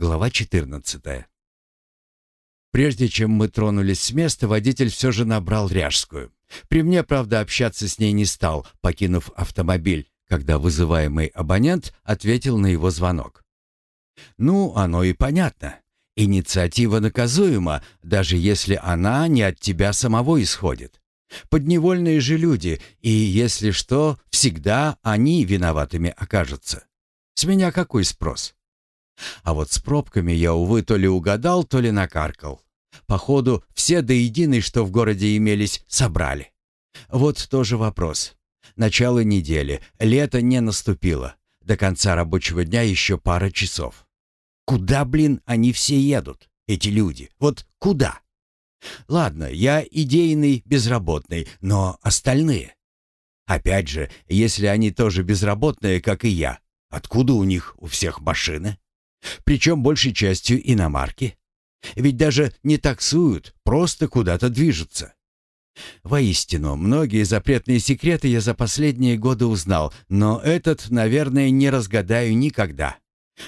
Глава 14. Прежде чем мы тронулись с места, водитель все же набрал ряжскую. При мне, правда, общаться с ней не стал, покинув автомобиль, когда вызываемый абонент ответил на его звонок. Ну, оно и понятно. Инициатива наказуема, даже если она не от тебя самого исходит. Подневольные же люди, и, если что, всегда они виноватыми окажутся. С меня какой спрос? А вот с пробками я, увы, то ли угадал, то ли накаркал. Походу, все до единой, что в городе имелись, собрали. Вот тоже вопрос. Начало недели, лето не наступило. До конца рабочего дня еще пара часов. Куда, блин, они все едут, эти люди? Вот куда? Ладно, я идейный, безработный, но остальные? Опять же, если они тоже безработные, как и я, откуда у них у всех машины? Причем большей частью иномарки. Ведь даже не таксуют, просто куда-то движутся. Воистину, многие запретные секреты я за последние годы узнал, но этот, наверное, не разгадаю никогда.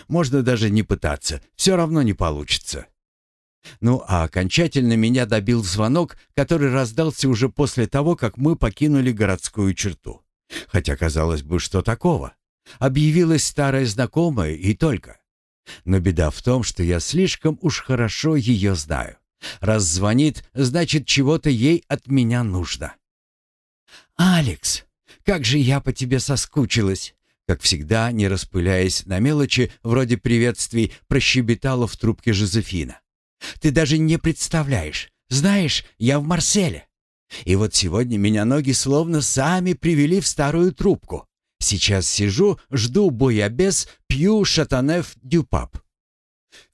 Можно даже не пытаться, все равно не получится. Ну а окончательно меня добил звонок, который раздался уже после того, как мы покинули городскую черту. Хотя, казалось бы, что такого? Объявилась старая знакомая и только. Но беда в том, что я слишком уж хорошо ее знаю. Раз звонит, значит, чего-то ей от меня нужно. «Алекс, как же я по тебе соскучилась!» Как всегда, не распыляясь на мелочи, вроде приветствий, прощебетала в трубке Жозефина. «Ты даже не представляешь. Знаешь, я в Марселе. И вот сегодня меня ноги словно сами привели в старую трубку. Сейчас сижу, жду боябес, пью шатанеф дюпап.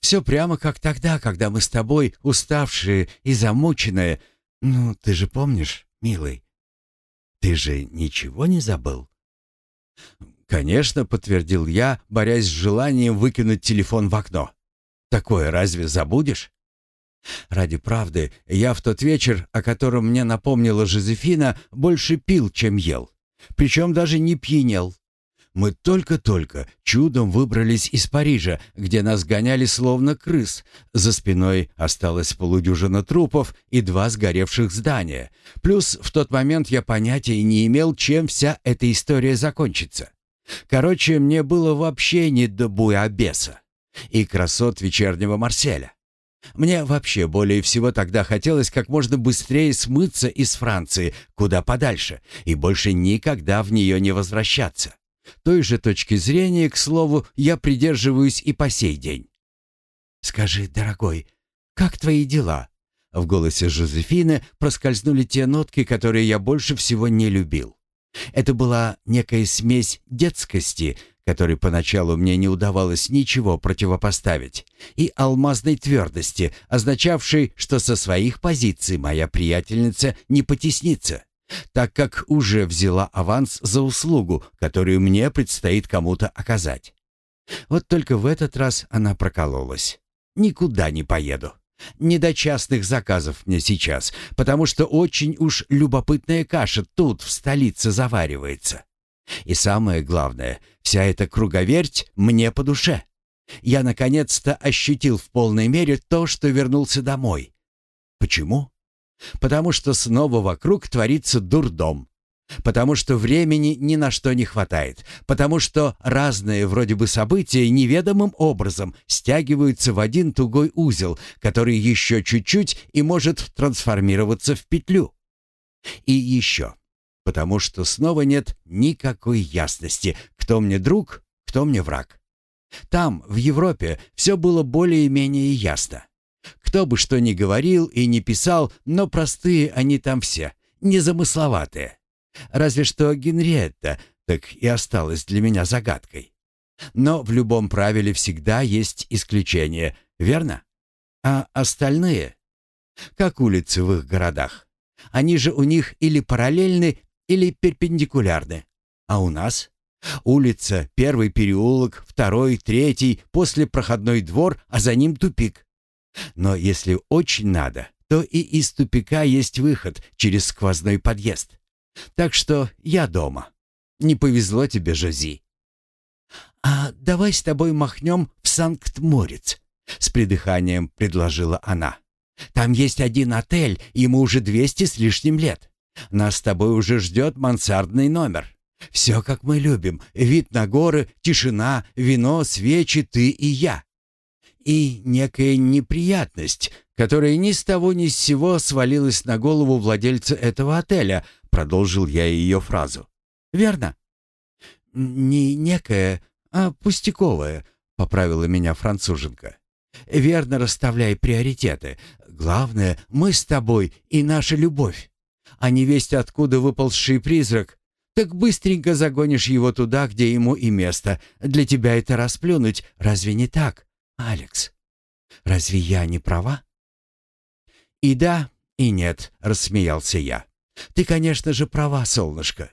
Все прямо как тогда, когда мы с тобой, уставшие и замученные. Ну, ты же помнишь, милый? Ты же ничего не забыл? Конечно, подтвердил я, борясь с желанием выкинуть телефон в окно. Такое разве забудешь? Ради правды, я в тот вечер, о котором мне напомнила Жозефина, больше пил, чем ел. Причем даже не пьянел. Мы только-только чудом выбрались из Парижа, где нас гоняли словно крыс. За спиной осталось полудюжина трупов и два сгоревших здания. Плюс в тот момент я понятия не имел, чем вся эта история закончится. Короче, мне было вообще не до буябеса и красот вечернего Марселя. Мне вообще более всего тогда хотелось как можно быстрее смыться из Франции, куда подальше, и больше никогда в нее не возвращаться. Той же точки зрения, к слову, я придерживаюсь и по сей день. «Скажи, дорогой, как твои дела?» В голосе Жозефины проскользнули те нотки, которые я больше всего не любил. Это была некая смесь детскости, которой поначалу мне не удавалось ничего противопоставить, и алмазной твердости, означавшей, что со своих позиций моя приятельница не потеснится, так как уже взяла аванс за услугу, которую мне предстоит кому-то оказать. Вот только в этот раз она прокололась. Никуда не поеду. Не до частных заказов мне сейчас, потому что очень уж любопытная каша тут, в столице, заваривается. И самое главное, вся эта круговерть мне по душе. Я наконец-то ощутил в полной мере то, что вернулся домой. Почему? Потому что снова вокруг творится дурдом. Потому что времени ни на что не хватает. Потому что разные вроде бы события неведомым образом стягиваются в один тугой узел, который еще чуть-чуть и может трансформироваться в петлю. И еще потому что снова нет никакой ясности, кто мне друг, кто мне враг. Там, в Европе, все было более-менее ясно. Кто бы что ни говорил и ни писал, но простые они там все, незамысловатые. Разве что Генриетта так и осталась для меня загадкой. Но в любом правиле всегда есть исключение, верно? А остальные? Как улицы в их городах. Они же у них или параллельны, или перпендикулярны. А у нас? Улица, первый переулок, второй, третий, после проходной двор, а за ним тупик. Но если очень надо, то и из тупика есть выход через сквозной подъезд. Так что я дома. Не повезло тебе, Жози. А давай с тобой махнем в Санкт-Морец. — с придыханием предложила она. «Там есть один отель, ему уже двести с лишним лет. Нас с тобой уже ждет мансардный номер. Все, как мы любим. Вид на горы, тишина, вино, свечи, ты и я. И некая неприятность, которая ни с того ни с сего свалилась на голову владельца этого отеля, продолжил я ее фразу. Верно? Не некая, а пустяковая, поправила меня француженка. Верно расставляй приоритеты. Главное, мы с тобой и наша любовь. А не весть откуда выползший призрак, так быстренько загонишь его туда, где ему и место. Для тебя это расплюнуть, разве не так, Алекс? Разве я не права? И да, и нет, рассмеялся я. Ты, конечно же, права, солнышко.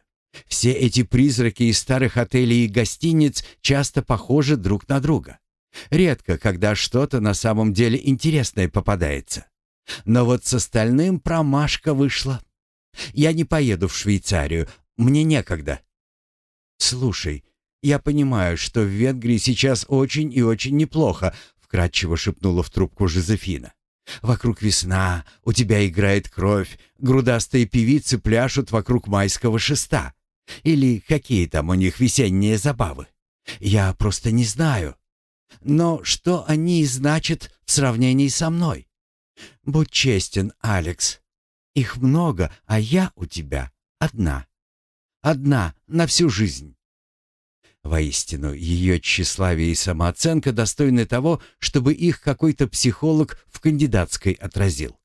Все эти призраки из старых отелей и гостиниц часто похожи друг на друга. Редко, когда что-то на самом деле интересное попадается. Но вот с остальным промашка вышла. Я не поеду в Швейцарию, мне некогда». «Слушай, я понимаю, что в Венгрии сейчас очень и очень неплохо», вкратчиво шепнула в трубку Жозефина. «Вокруг весна, у тебя играет кровь, грудастые певицы пляшут вокруг майского шеста. Или какие там у них весенние забавы. Я просто не знаю. Но что они значат в сравнении со мной? Будь честен, Алекс. Их много, а я у тебя одна. Одна, на всю жизнь. Воистину, ее тщеславие и самооценка достойны того, чтобы их какой-то психолог в кандидатской отразил.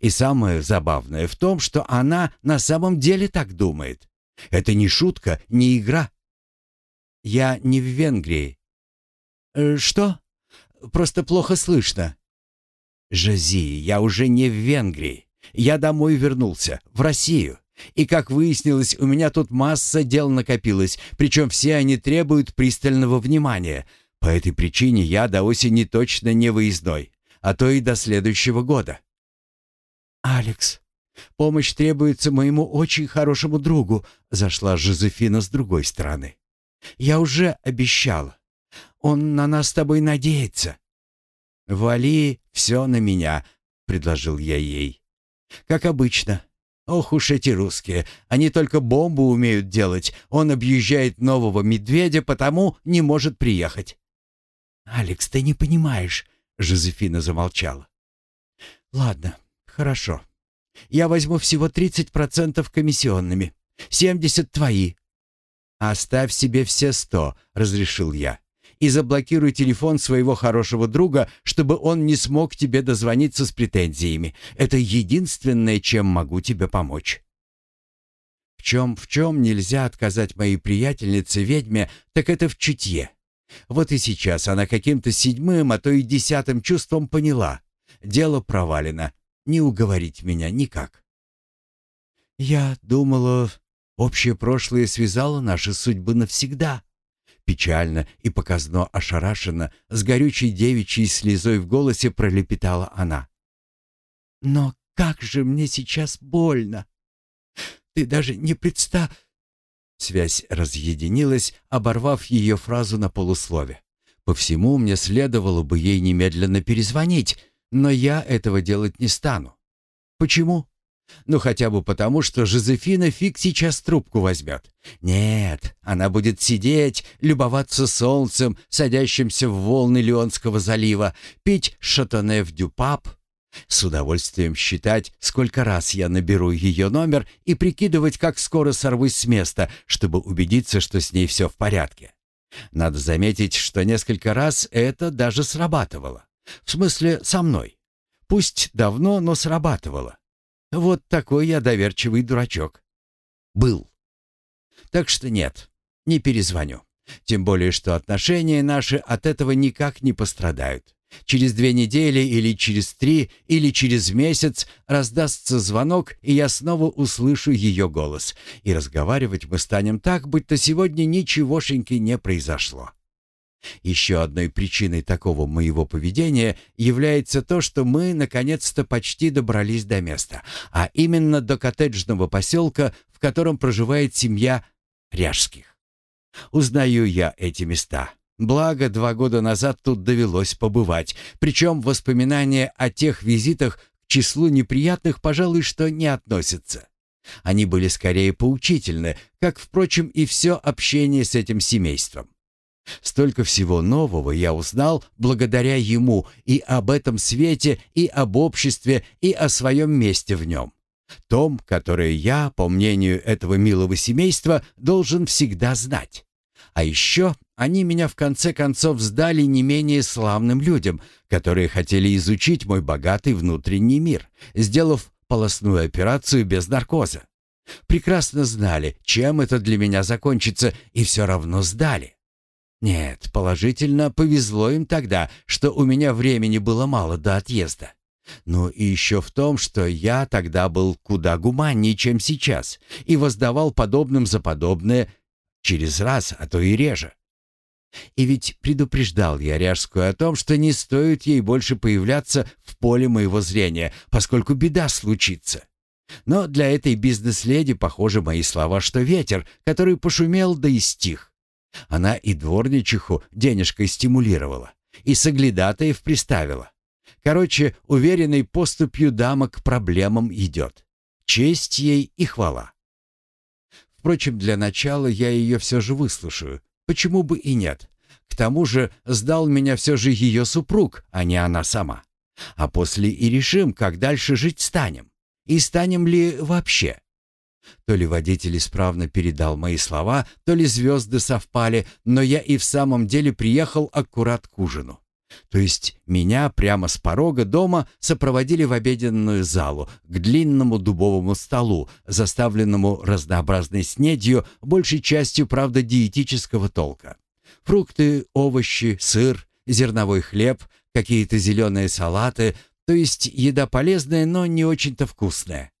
И самое забавное в том, что она на самом деле так думает. Это не шутка, не игра. Я не в Венгрии. Э, что? Просто плохо слышно. Жази, я уже не в Венгрии. Я домой вернулся, в Россию. И, как выяснилось, у меня тут масса дел накопилось, причем все они требуют пристального внимания. По этой причине я до осени точно не выездной, а то и до следующего года. «Алекс, помощь требуется моему очень хорошему другу», зашла Жозефина с другой стороны. «Я уже обещала. Он на нас с тобой надеется». «Вали все на меня», — предложил я ей. «Как обычно, Ох уж эти русские, они только бомбу умеют делать. Он объезжает нового медведя, потому не может приехать. Алекс, ты не понимаешь, Жозефина замолчала. Ладно, хорошо. Я возьму всего 30% комиссионными. 70 твои. Оставь себе все сто, разрешил я и заблокируй телефон своего хорошего друга, чтобы он не смог тебе дозвониться с претензиями. Это единственное, чем могу тебе помочь». В чем, в чем нельзя отказать моей приятельнице-ведьме, так это в чутье. Вот и сейчас она каким-то седьмым, а то и десятым чувством поняла. Дело провалено. Не уговорить меня никак. Я думала, общее прошлое связало наши судьбы навсегда, Печально и показно ошарашенно, с горючей девичьей слезой в голосе пролепетала она. «Но как же мне сейчас больно! Ты даже не представ...» Связь разъединилась, оборвав ее фразу на полуслове. По всему мне следовало бы ей немедленно перезвонить, но я этого делать не стану. Почему? Ну, хотя бы потому, что Жозефина фиг сейчас трубку возьмет. Нет, она будет сидеть, любоваться солнцем, садящимся в волны Леонского залива, пить шатоне в дюпап, с удовольствием считать, сколько раз я наберу ее номер и прикидывать, как скоро сорвусь с места, чтобы убедиться, что с ней все в порядке. Надо заметить, что несколько раз это даже срабатывало. В смысле, со мной. Пусть давно, но срабатывало. Вот такой я доверчивый дурачок. Был. Так что нет, не перезвоню. Тем более, что отношения наши от этого никак не пострадают. Через две недели или через три или через месяц раздастся звонок, и я снова услышу ее голос. И разговаривать мы станем так, будто сегодня ничегошеньки не произошло. Еще одной причиной такого моего поведения является то, что мы наконец-то почти добрались до места, а именно до коттеджного поселка, в котором проживает семья Ряжских. Узнаю я эти места. Благо, два года назад тут довелось побывать, причем воспоминания о тех визитах к числу неприятных, пожалуй, что не относятся. Они были скорее поучительны, как, впрочем, и все общение с этим семейством. Столько всего нового я узнал благодаря ему и об этом свете, и об обществе, и о своем месте в нем. Том, которое я, по мнению этого милого семейства, должен всегда знать. А еще они меня в конце концов сдали не менее славным людям, которые хотели изучить мой богатый внутренний мир, сделав полостную операцию без наркоза. Прекрасно знали, чем это для меня закончится, и все равно сдали. Нет, положительно повезло им тогда, что у меня времени было мало до отъезда. Ну и еще в том, что я тогда был куда гуманнее, чем сейчас, и воздавал подобным за подобное через раз, а то и реже. И ведь предупреждал я Ряжскую о том, что не стоит ей больше появляться в поле моего зрения, поскольку беда случится. Но для этой бизнес-леди, похоже, мои слова, что ветер, который пошумел да и стих. Она и дворничиху денежкой стимулировала, и соглядатаев приставила. Короче, уверенной поступью дама к проблемам идет. Честь ей и хвала. Впрочем, для начала я ее все же выслушаю. Почему бы и нет? К тому же сдал меня все же ее супруг, а не она сама. А после и решим, как дальше жить станем. И станем ли вообще? То ли водитель исправно передал мои слова, то ли звезды совпали, но я и в самом деле приехал аккурат к ужину. То есть меня прямо с порога дома сопроводили в обеденную залу, к длинному дубовому столу, заставленному разнообразной снедью, большей частью, правда, диетического толка. Фрукты, овощи, сыр, зерновой хлеб, какие-то зеленые салаты, то есть еда полезная, но не очень-то вкусная.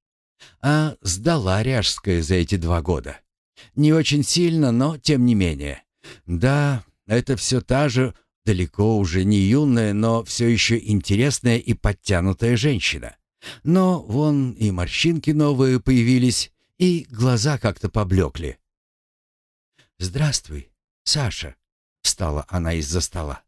А сдала Ряжская за эти два года. Не очень сильно, но тем не менее. Да, это все та же Далеко уже не юная, но все еще интересная и подтянутая женщина. Но вон и морщинки новые появились, и глаза как-то поблекли. «Здравствуй, Саша», — встала она из-за стола.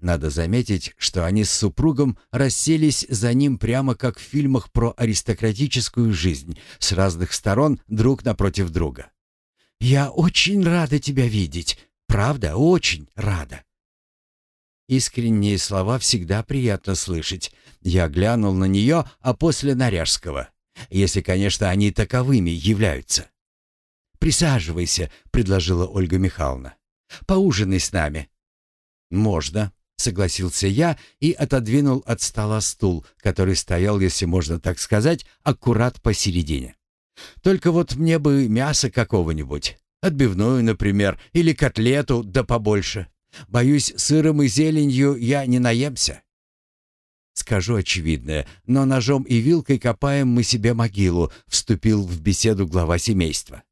Надо заметить, что они с супругом расселись за ним прямо как в фильмах про аристократическую жизнь, с разных сторон друг напротив друга. «Я очень рада тебя видеть, правда, очень рада». Искренние слова всегда приятно слышать. Я глянул на нее, а после на Ряжского. Если, конечно, они таковыми являются. «Присаживайся», — предложила Ольга Михайловна. «Поужинай с нами». «Можно», — согласился я и отодвинул от стола стул, который стоял, если можно так сказать, аккурат посередине. «Только вот мне бы мясо какого-нибудь, отбивную, например, или котлету, да побольше». Боюсь, сыром и зеленью я не наемся. Скажу очевидное, но ножом и вилкой копаем мы себе могилу, вступил в беседу глава семейства.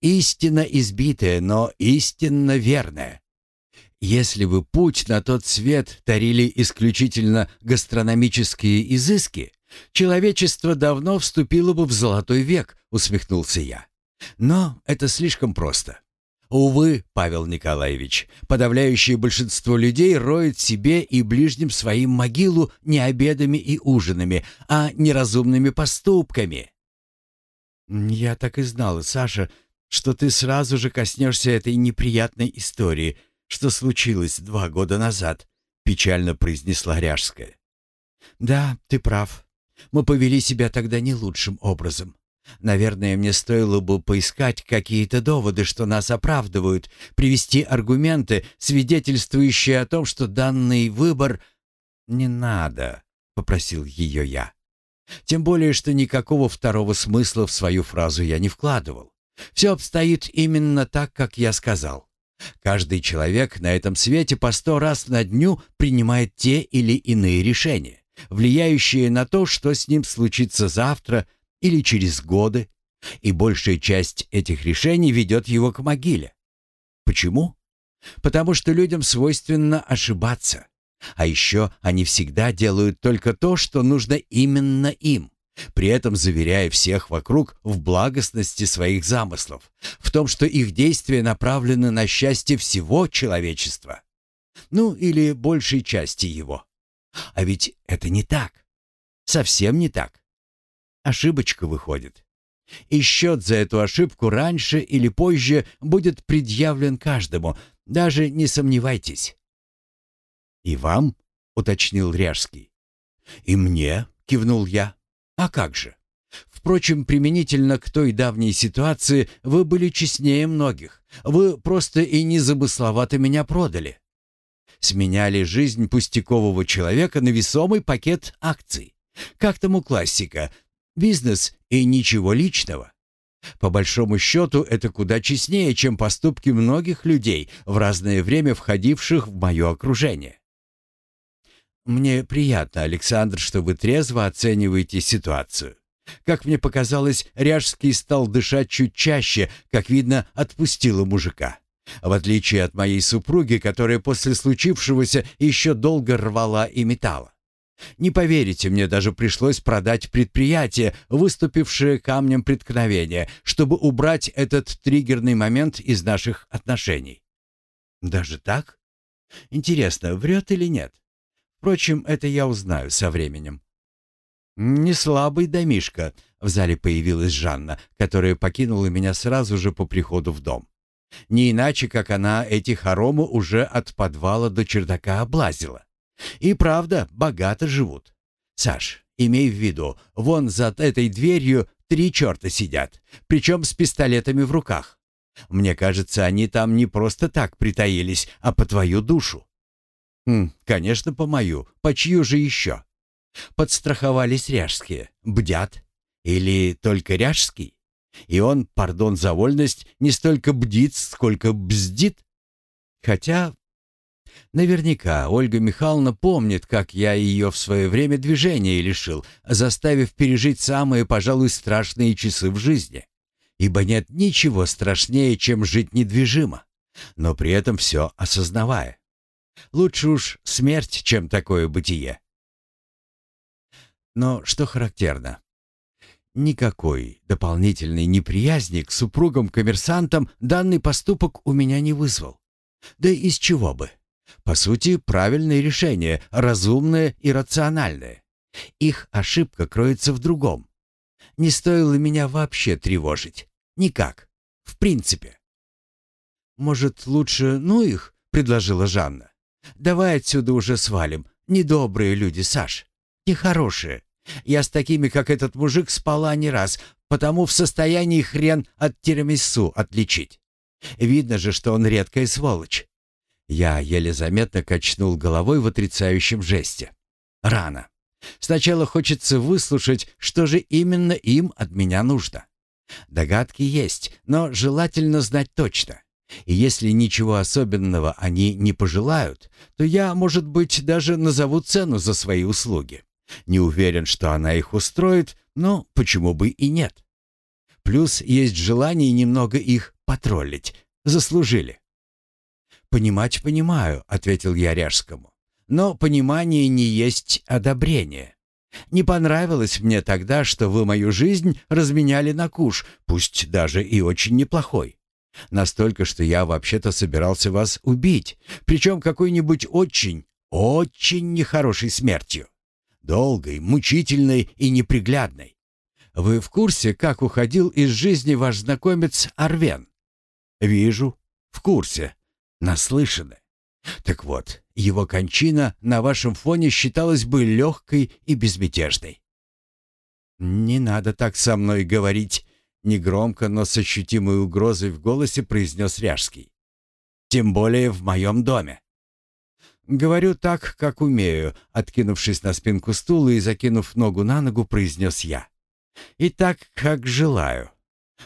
Истинно избитая, но истинно верная. Если бы путь на тот свет тарили исключительно гастрономические изыски, человечество давно вступило бы в золотой век, усмехнулся я. Но это слишком просто. Увы, Павел Николаевич, подавляющее большинство людей роет себе и ближним своим могилу не обедами и ужинами, а неразумными поступками. «Я так и знала, Саша, что ты сразу же коснешься этой неприятной истории, что случилось два года назад», — печально произнесла Ряжская. «Да, ты прав. Мы повели себя тогда не лучшим образом. Наверное, мне стоило бы поискать какие-то доводы, что нас оправдывают, привести аргументы, свидетельствующие о том, что данный выбор... «Не надо», — попросил ее я. Тем более, что никакого второго смысла в свою фразу я не вкладывал. Все обстоит именно так, как я сказал. Каждый человек на этом свете по сто раз на дню принимает те или иные решения, влияющие на то, что с ним случится завтра или через годы, и большая часть этих решений ведет его к могиле. Почему? Потому что людям свойственно ошибаться. А еще они всегда делают только то, что нужно именно им, при этом заверяя всех вокруг в благостности своих замыслов, в том, что их действия направлены на счастье всего человечества. Ну, или большей части его. А ведь это не так. Совсем не так. Ошибочка выходит. И счет за эту ошибку раньше или позже будет предъявлен каждому, даже не сомневайтесь. «И вам?» — уточнил Ряжский. «И мне?» — кивнул я. «А как же? Впрочем, применительно к той давней ситуации вы были честнее многих. Вы просто и незамысловато меня продали. Сменяли жизнь пустякового человека на весомый пакет акций. Как там у классика? Бизнес и ничего личного. По большому счету, это куда честнее, чем поступки многих людей, в разное время входивших в мое окружение. Мне приятно, Александр, что вы трезво оцениваете ситуацию. Как мне показалось, Ряжский стал дышать чуть чаще, как видно, отпустила мужика. В отличие от моей супруги, которая после случившегося еще долго рвала и металла. Не поверите, мне даже пришлось продать предприятие, выступившее камнем преткновения, чтобы убрать этот триггерный момент из наших отношений. Даже так? Интересно, врет или нет? Впрочем, это я узнаю со временем. «Не слабый домишка», — в зале появилась Жанна, которая покинула меня сразу же по приходу в дом. Не иначе, как она эти хоромы уже от подвала до чердака облазила. И правда, богато живут. Саш, имей в виду, вон за этой дверью три черта сидят, причем с пистолетами в руках. Мне кажется, они там не просто так притаились, а по твою душу. Конечно, по мою. По чью же еще? Подстраховались ряжские. Бдят. Или только ряжский? И он, пардон за вольность, не столько бдит, сколько бздит. Хотя Наверняка Ольга Михайловна помнит, как я ее в свое время движения лишил, заставив пережить самые, пожалуй, страшные часы в жизни. Ибо нет ничего страшнее, чем жить недвижимо, но при этом все осознавая. Лучше уж смерть, чем такое бытие. Но что характерно, никакой дополнительной неприязни к супругам-коммерсантам данный поступок у меня не вызвал. Да из чего бы? По сути, правильное решение, разумное и рациональное. Их ошибка кроется в другом. Не стоило меня вообще тревожить. Никак. В принципе. «Может, лучше ну их?» — предложила Жанна. «Давай отсюда уже свалим. Недобрые люди, Саш. Нехорошие. Я с такими, как этот мужик, спала не раз, потому в состоянии хрен от тирамису отличить. Видно же, что он редкая сволочь. Я еле заметно качнул головой в отрицающем жесте. Рано. Сначала хочется выслушать, что же именно им от меня нужно. Догадки есть, но желательно знать точно. И если ничего особенного они не пожелают, то я, может быть, даже назову цену за свои услуги. Не уверен, что она их устроит, но почему бы и нет. Плюс есть желание немного их потроллить. Заслужили. «Понимать понимаю», — ответил я Ряжскому. «Но понимание не есть одобрение. Не понравилось мне тогда, что вы мою жизнь разменяли на куш, пусть даже и очень неплохой. Настолько, что я вообще-то собирался вас убить, причем какой-нибудь очень, очень нехорошей смертью. Долгой, мучительной и неприглядной. Вы в курсе, как уходил из жизни ваш знакомец Арвен? Вижу. В курсе наслышаны. Так вот, его кончина на вашем фоне считалась бы легкой и безмятежной. «Не надо так со мной говорить», — негромко, но с ощутимой угрозой в голосе произнес Ряжский. «Тем более в моем доме». «Говорю так, как умею», — откинувшись на спинку стула и закинув ногу на ногу, произнес я. «И так, как желаю.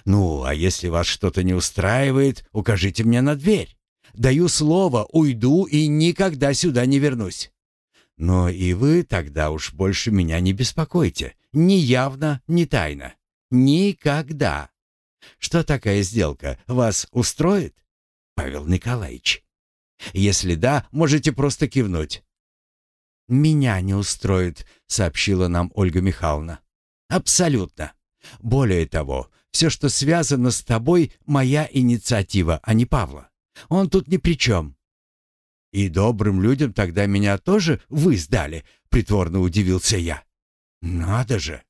Ну, а если вас что-то не устраивает, укажите мне на дверь». Даю слово, уйду и никогда сюда не вернусь. Но и вы тогда уж больше меня не беспокойте. Ни явно, ни тайно. Никогда. Что такая сделка? Вас устроит? Павел Николаевич. Если да, можете просто кивнуть. «Меня не устроит», — сообщила нам Ольга Михайловна. «Абсолютно. Более того, все, что связано с тобой, моя инициатива, а не Павла. Он тут ни при чем». «И добрым людям тогда меня тоже вы сдали?» — притворно удивился я. «Надо же!»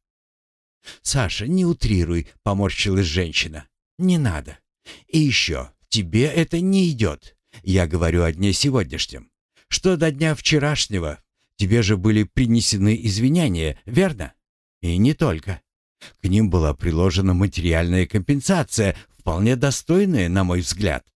«Саша, не утрируй», — поморщилась женщина. «Не надо. И еще, тебе это не идет. Я говорю о дне сегодняшнем. Что до дня вчерашнего? Тебе же были принесены извинения, верно? И не только. К ним была приложена материальная компенсация, вполне достойная, на мой взгляд.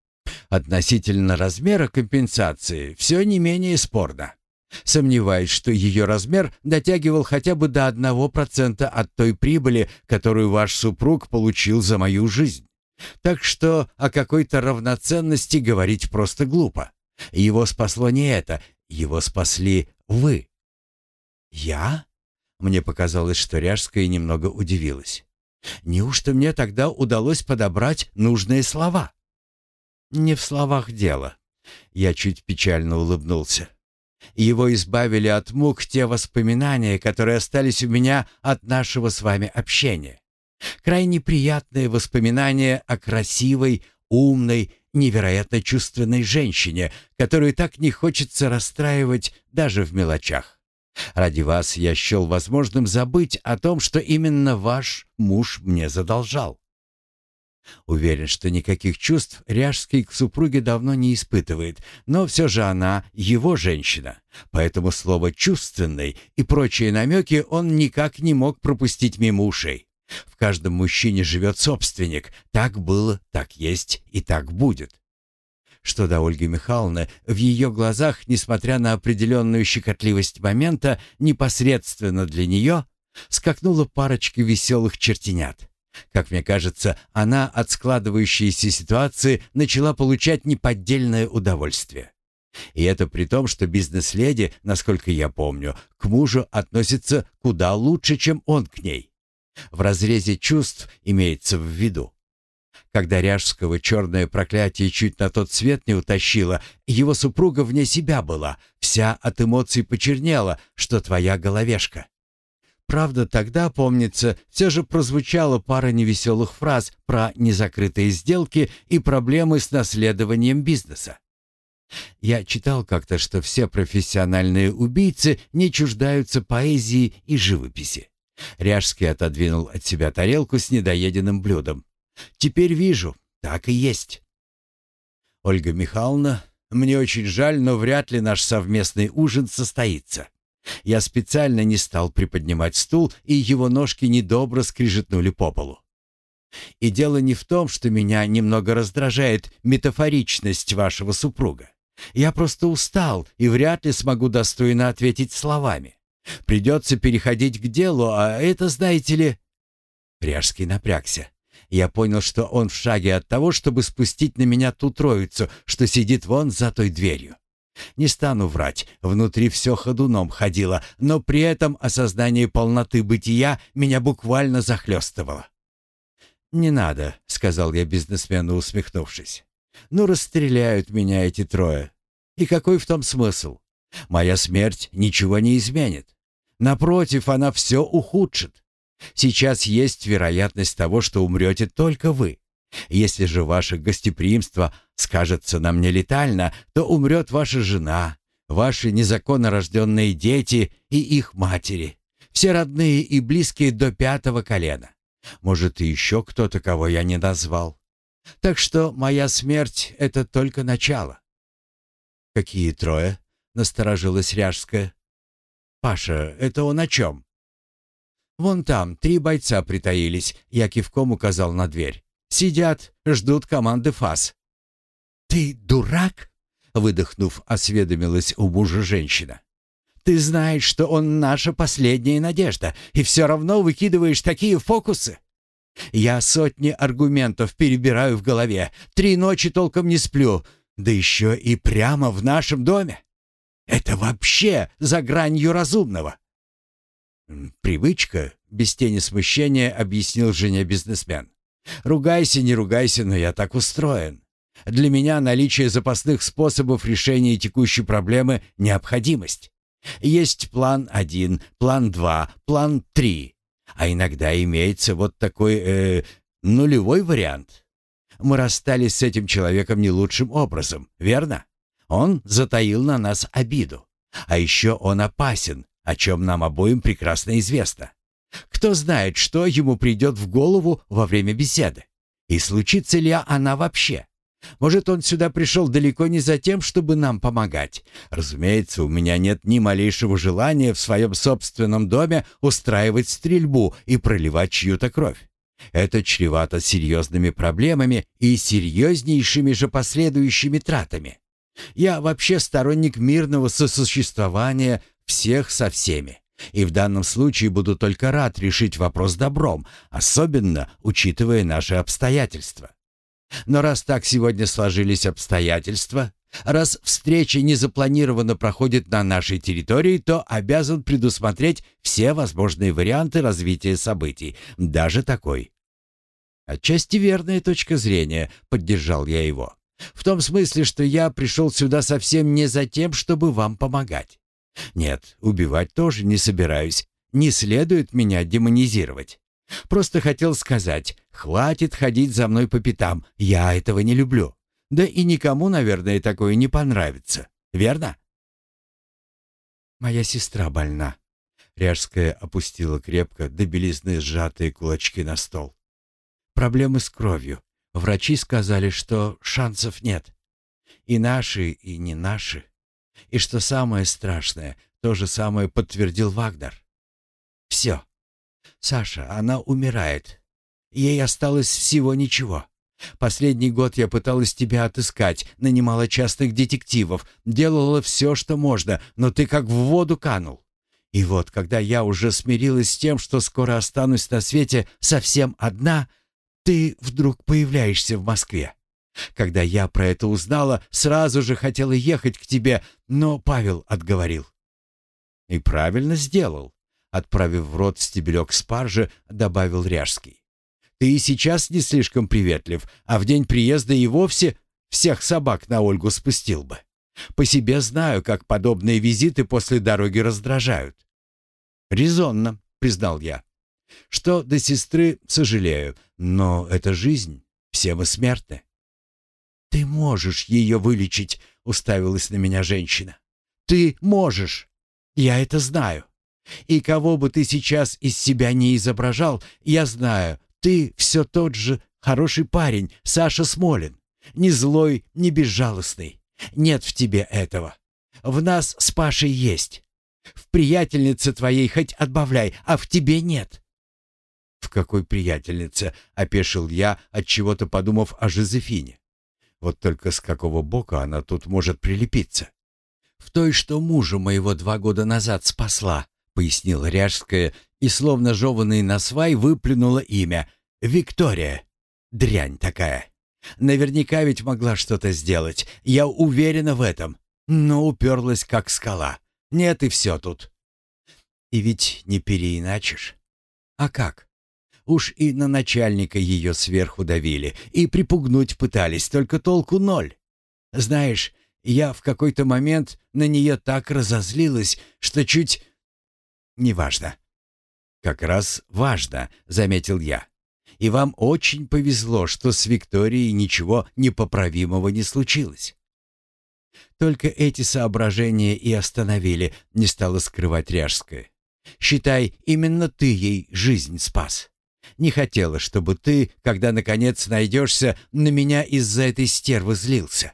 Относительно размера компенсации все не менее спорно. Сомневаюсь, что ее размер дотягивал хотя бы до одного процента от той прибыли, которую ваш супруг получил за мою жизнь. Так что о какой-то равноценности говорить просто глупо. Его спасло не это, его спасли вы. Я? Мне показалось, что Ряжская немного удивилась. Неужто мне тогда удалось подобрать нужные слова? Не в словах дело. Я чуть печально улыбнулся. Его избавили от мук те воспоминания, которые остались у меня от нашего с вами общения. Крайне приятные воспоминания о красивой, умной, невероятно чувственной женщине, которую так не хочется расстраивать даже в мелочах. Ради вас я счел возможным забыть о том, что именно ваш муж мне задолжал. Уверен, что никаких чувств Ряжский к супруге давно не испытывает, но все же она его женщина, поэтому слово «чувственный» и прочие намеки он никак не мог пропустить мимо ушей. В каждом мужчине живет собственник. Так было, так есть и так будет. Что до Ольги Михайловны, в ее глазах, несмотря на определенную щекотливость момента, непосредственно для нее, скакнула парочка веселых чертенят. Как мне кажется, она от складывающейся ситуации начала получать неподдельное удовольствие. И это при том, что бизнес-леди, насколько я помню, к мужу относится куда лучше, чем он к ней. В разрезе чувств имеется в виду. Когда Ряжского черное проклятие чуть на тот свет не утащило, его супруга вне себя была, вся от эмоций почернела, что твоя головешка. Правда, тогда, помнится, все же прозвучала пара невеселых фраз про незакрытые сделки и проблемы с наследованием бизнеса. Я читал как-то, что все профессиональные убийцы не чуждаются поэзии и живописи. Ряжский отодвинул от себя тарелку с недоеденным блюдом. «Теперь вижу, так и есть». «Ольга Михайловна, мне очень жаль, но вряд ли наш совместный ужин состоится. Я специально не стал приподнимать стул, и его ножки недобро скрижетнули по полу. И дело не в том, что меня немного раздражает метафоричность вашего супруга. Я просто устал и вряд ли смогу достойно ответить словами. Придется переходить к делу, а это, знаете ли...» Ряжский напрягся. Я понял, что он в шаге от того, чтобы спустить на меня ту троицу, что сидит вон за той дверью. Не стану врать, внутри все ходуном ходило, но при этом осознание полноты бытия меня буквально захлестывало. «Не надо», — сказал я бизнесмену, усмехнувшись. «Ну, расстреляют меня эти трое. И какой в том смысл? Моя смерть ничего не изменит. Напротив, она все ухудшит. Сейчас есть вероятность того, что умрете только вы. Если же ваше гостеприимство скажется нам нелетально, то умрет ваша жена, ваши незаконно рожденные дети и их матери, все родные и близкие до пятого колена. Может, и еще кто-то, кого я не назвал. Так что моя смерть — это только начало. «Какие трое?» — насторожилась Ряжская. «Паша, это он о чем?» «Вон там три бойца притаились», — я кивком указал на дверь. Сидят, ждут команды ФАС. «Ты дурак?» — выдохнув, осведомилась у мужа женщина. «Ты знаешь, что он наша последняя надежда, и все равно выкидываешь такие фокусы?» «Я сотни аргументов перебираю в голове, три ночи толком не сплю, да еще и прямо в нашем доме. Это вообще за гранью разумного». «Привычка», — без тени смущения объяснил жене бизнесмен. Ругайся, не ругайся, но я так устроен. Для меня наличие запасных способов решения текущей проблемы – необходимость. Есть план один, план два, план три. А иногда имеется вот такой э, нулевой вариант. Мы расстались с этим человеком не лучшим образом, верно? Он затаил на нас обиду. А еще он опасен, о чем нам обоим прекрасно известно. Кто знает, что ему придет в голову во время беседы? И случится ли она вообще? Может, он сюда пришел далеко не за тем, чтобы нам помогать. Разумеется, у меня нет ни малейшего желания в своем собственном доме устраивать стрельбу и проливать чью-то кровь. Это чревато серьезными проблемами и серьезнейшими же последующими тратами. Я вообще сторонник мирного сосуществования всех со всеми. И в данном случае буду только рад решить вопрос добром, особенно учитывая наши обстоятельства. Но раз так сегодня сложились обстоятельства, раз встреча незапланированно проходит на нашей территории, то обязан предусмотреть все возможные варианты развития событий, даже такой. Отчасти верная точка зрения, поддержал я его. В том смысле, что я пришел сюда совсем не за тем, чтобы вам помогать. Нет, убивать тоже не собираюсь. Не следует меня демонизировать. Просто хотел сказать, хватит ходить за мной по пятам, я этого не люблю. Да и никому, наверное, такое не понравится. Верно? Моя сестра больна. Ряжская опустила крепко до белизны сжатые кулачки на стол. Проблемы с кровью. Врачи сказали, что шансов нет. И наши, и не наши. И что самое страшное, то же самое подтвердил Вагнер. Все. Саша, она умирает. Ей осталось всего ничего. Последний год я пыталась тебя отыскать, нанимала частных детективов, делала все, что можно, но ты как в воду канул. И вот, когда я уже смирилась с тем, что скоро останусь на свете совсем одна, ты вдруг появляешься в Москве. Когда я про это узнала, сразу же хотела ехать к тебе, но Павел отговорил. И правильно сделал. Отправив в рот стебелек спаржи, добавил Ряжский. Ты и сейчас не слишком приветлив, а в день приезда и вовсе всех собак на Ольгу спустил бы. По себе знаю, как подобные визиты после дороги раздражают. Резонно, признал я. Что до сестры, сожалею, но это жизнь, все мы смертны. «Ты можешь ее вылечить», — уставилась на меня женщина. «Ты можешь. Я это знаю. И кого бы ты сейчас из себя не изображал, я знаю, ты все тот же хороший парень, Саша Смолин. Не злой, не безжалостный. Нет в тебе этого. В нас с Пашей есть. В приятельнице твоей хоть отбавляй, а в тебе нет». «В какой приятельнице?» — опешил я, от чего то подумав о Жозефине. Вот только с какого бока она тут может прилепиться? В той, что мужа моего два года назад спасла, пояснила Ряжская и, словно жеванный на свай, выплюнула имя. Виктория. Дрянь такая. Наверняка ведь могла что-то сделать. Я уверена в этом. Но уперлась, как скала. Нет, и все тут. И ведь не переиначишь. А как? Уж и на начальника ее сверху давили, и припугнуть пытались, только толку ноль. Знаешь, я в какой-то момент на нее так разозлилась, что чуть... Неважно. «Как раз важно», — заметил я. «И вам очень повезло, что с Викторией ничего непоправимого не случилось». Только эти соображения и остановили, не стала скрывать Ряжская. «Считай, именно ты ей жизнь спас». Не хотела, чтобы ты, когда наконец найдешься, на меня из-за этой стервы злился.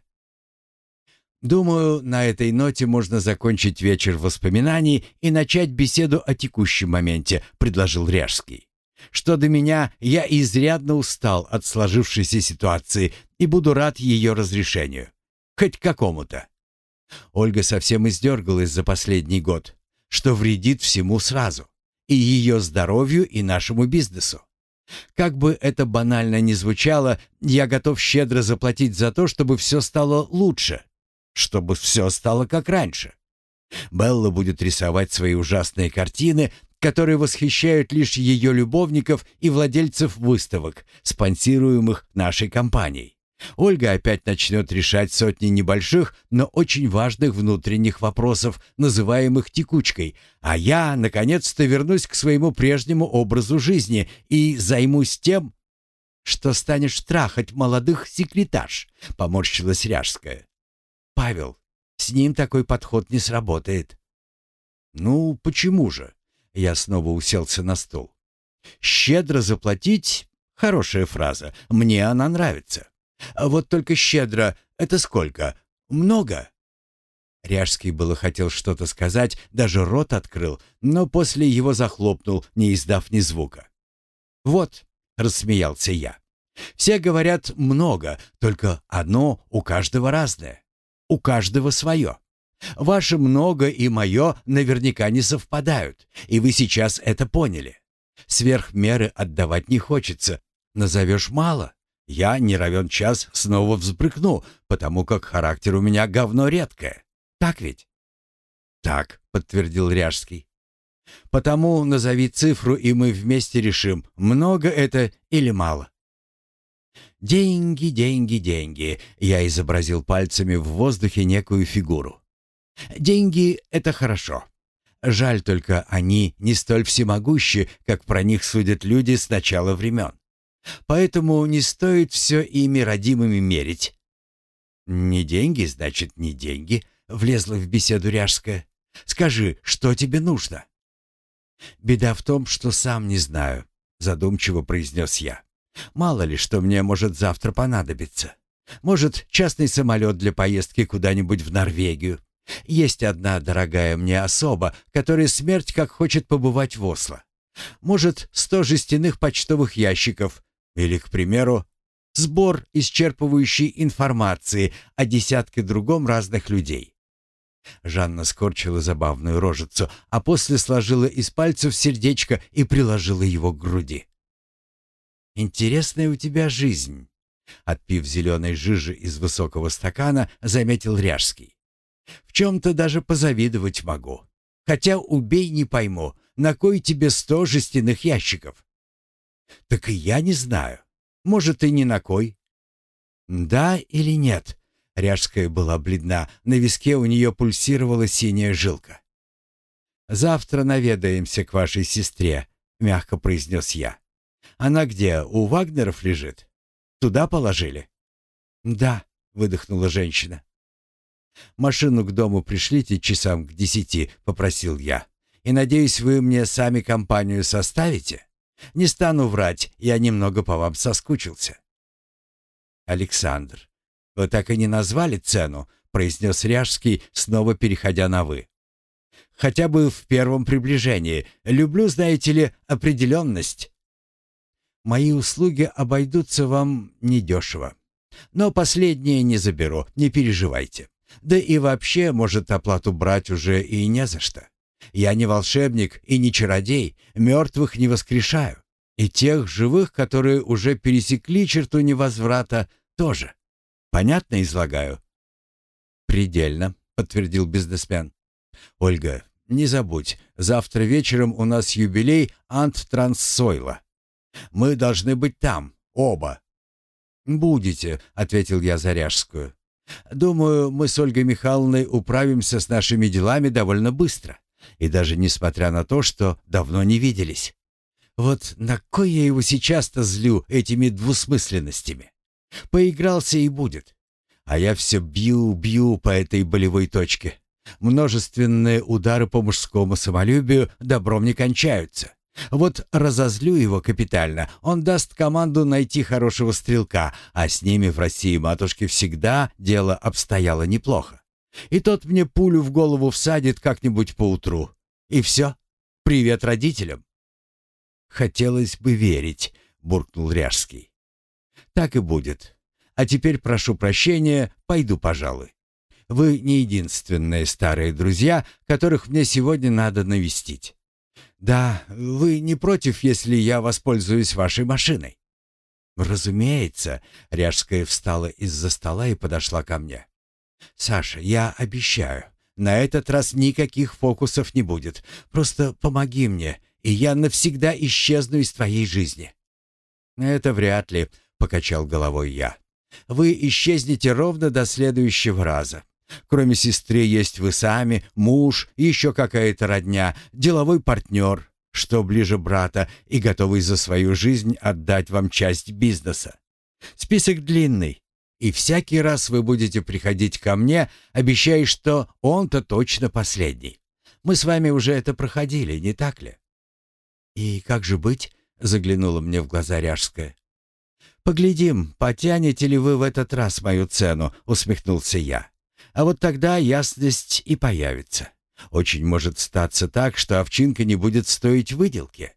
Думаю, на этой ноте можно закончить вечер воспоминаний и начать беседу о текущем моменте, предложил Ряжский. Что до меня, я изрядно устал от сложившейся ситуации и буду рад ее разрешению. Хоть какому-то. Ольга совсем издергалась за последний год, что вредит всему сразу и ее здоровью, и нашему бизнесу. Как бы это банально ни звучало, я готов щедро заплатить за то, чтобы все стало лучше, чтобы все стало как раньше. Белла будет рисовать свои ужасные картины, которые восхищают лишь ее любовников и владельцев выставок, спонсируемых нашей компанией. Ольга опять начнет решать сотни небольших, но очень важных внутренних вопросов, называемых текучкой, а я, наконец-то, вернусь к своему прежнему образу жизни и займусь тем, что станешь трахать молодых секретарш, поморщилась Ряжская. Павел, С ним такой подход не сработает. Ну, почему же? Я снова уселся на стул. Щедро заплатить — хорошая фраза. Мне она нравится. А вот только щедро — это сколько? Много? Ряжский было хотел что-то сказать, даже рот открыл, но после его захлопнул, не издав ни звука. «Вот», — рассмеялся я, — «все говорят много, только одно у каждого разное, у каждого свое. Ваше много и мое наверняка не совпадают, и вы сейчас это поняли. Сверх меры отдавать не хочется, назовешь мало. Я не равен час снова взбрыкну, потому как характер у меня говно редкое. Так ведь?» «Так», — подтвердил Ряжский. «Потому назови цифру, и мы вместе решим, много это или мало». «Деньги, деньги, деньги», — я изобразил пальцами в воздухе некую фигуру. «Деньги — это хорошо. Жаль только, они не столь всемогущи, как про них судят люди с начала времен. Поэтому не стоит все ими родимыми мерить». «Не деньги, значит, не деньги», Влезла в беседу Ряжская. «Скажи, что тебе нужно?» «Беда в том, что сам не знаю», — задумчиво произнес я. «Мало ли, что мне может завтра понадобиться. Может, частный самолет для поездки куда-нибудь в Норвегию. Есть одна дорогая мне особа, которая смерть как хочет побывать в Осло. Может, сто жестяных почтовых ящиков. Или, к примеру, сбор исчерпывающей информации о десятке другом разных людей. Жанна скорчила забавную рожицу, а после сложила из пальцев сердечко и приложила его к груди. «Интересная у тебя жизнь», — отпив зеленой жижи из высокого стакана, заметил Ряжский. «В чем-то даже позавидовать могу. Хотя убей не пойму, на кой тебе сто жестяных ящиков?» «Так и я не знаю. Может, и не на кой». «Да или нет?» Ряжская была бледна, на виске у нее пульсировала синяя жилка. «Завтра наведаемся к вашей сестре», — мягко произнес я. «Она где, у Вагнеров лежит? Туда положили?» «Да», — выдохнула женщина. «Машину к дому пришлите часам к десяти», — попросил я. «И надеюсь, вы мне сами компанию составите? Не стану врать, я немного по вам соскучился». Александр, «Вы так и не назвали цену», — произнес Ряжский, снова переходя на «вы». «Хотя бы в первом приближении. Люблю, знаете ли, определенность». «Мои услуги обойдутся вам недешево. Но последнее не заберу, не переживайте. Да и вообще, может, оплату брать уже и не за что. Я не волшебник и не чародей, мертвых не воскрешаю. И тех живых, которые уже пересекли черту невозврата, тоже. Понятно излагаю?» «Предельно», — подтвердил бизнесмен. «Ольга, не забудь, завтра вечером у нас юбилей Ант-Транссойла. Мы должны быть там, оба». «Будете», — ответил я Заряжскую. «Думаю, мы с Ольгой Михайловной управимся с нашими делами довольно быстро, и даже несмотря на то, что давно не виделись. Вот на кой я его сейчас-то злю этими двусмысленностями?» Поигрался и будет. А я все бью-бью по этой болевой точке. Множественные удары по мужскому самолюбию добром не кончаются. Вот разозлю его капитально, он даст команду найти хорошего стрелка, а с ними в России матушке всегда дело обстояло неплохо. И тот мне пулю в голову всадит как-нибудь поутру. И все. Привет родителям. «Хотелось бы верить», — буркнул Ряжский. Так и будет. А теперь прошу прощения, пойду, пожалуй. Вы не единственные старые друзья, которых мне сегодня надо навестить. Да, вы не против, если я воспользуюсь вашей машиной? Разумеется, Ряжская встала из-за стола и подошла ко мне. Саша, я обещаю, на этот раз никаких фокусов не будет. Просто помоги мне, и я навсегда исчезну из твоей жизни. Это вряд ли, покачал головой я. Вы исчезнете ровно до следующего раза. Кроме сестры есть вы сами, муж, еще какая-то родня, деловой партнер, что ближе брата и готовый за свою жизнь отдать вам часть бизнеса. Список длинный, И всякий раз вы будете приходить ко мне, обещая, что он-то точно последний. Мы с вами уже это проходили, не так ли?» «И как же быть?» — заглянула мне в глаза Ряжская. «Поглядим, потянете ли вы в этот раз мою цену», — усмехнулся я. «А вот тогда ясность и появится. Очень может статься так, что овчинка не будет стоить выделки.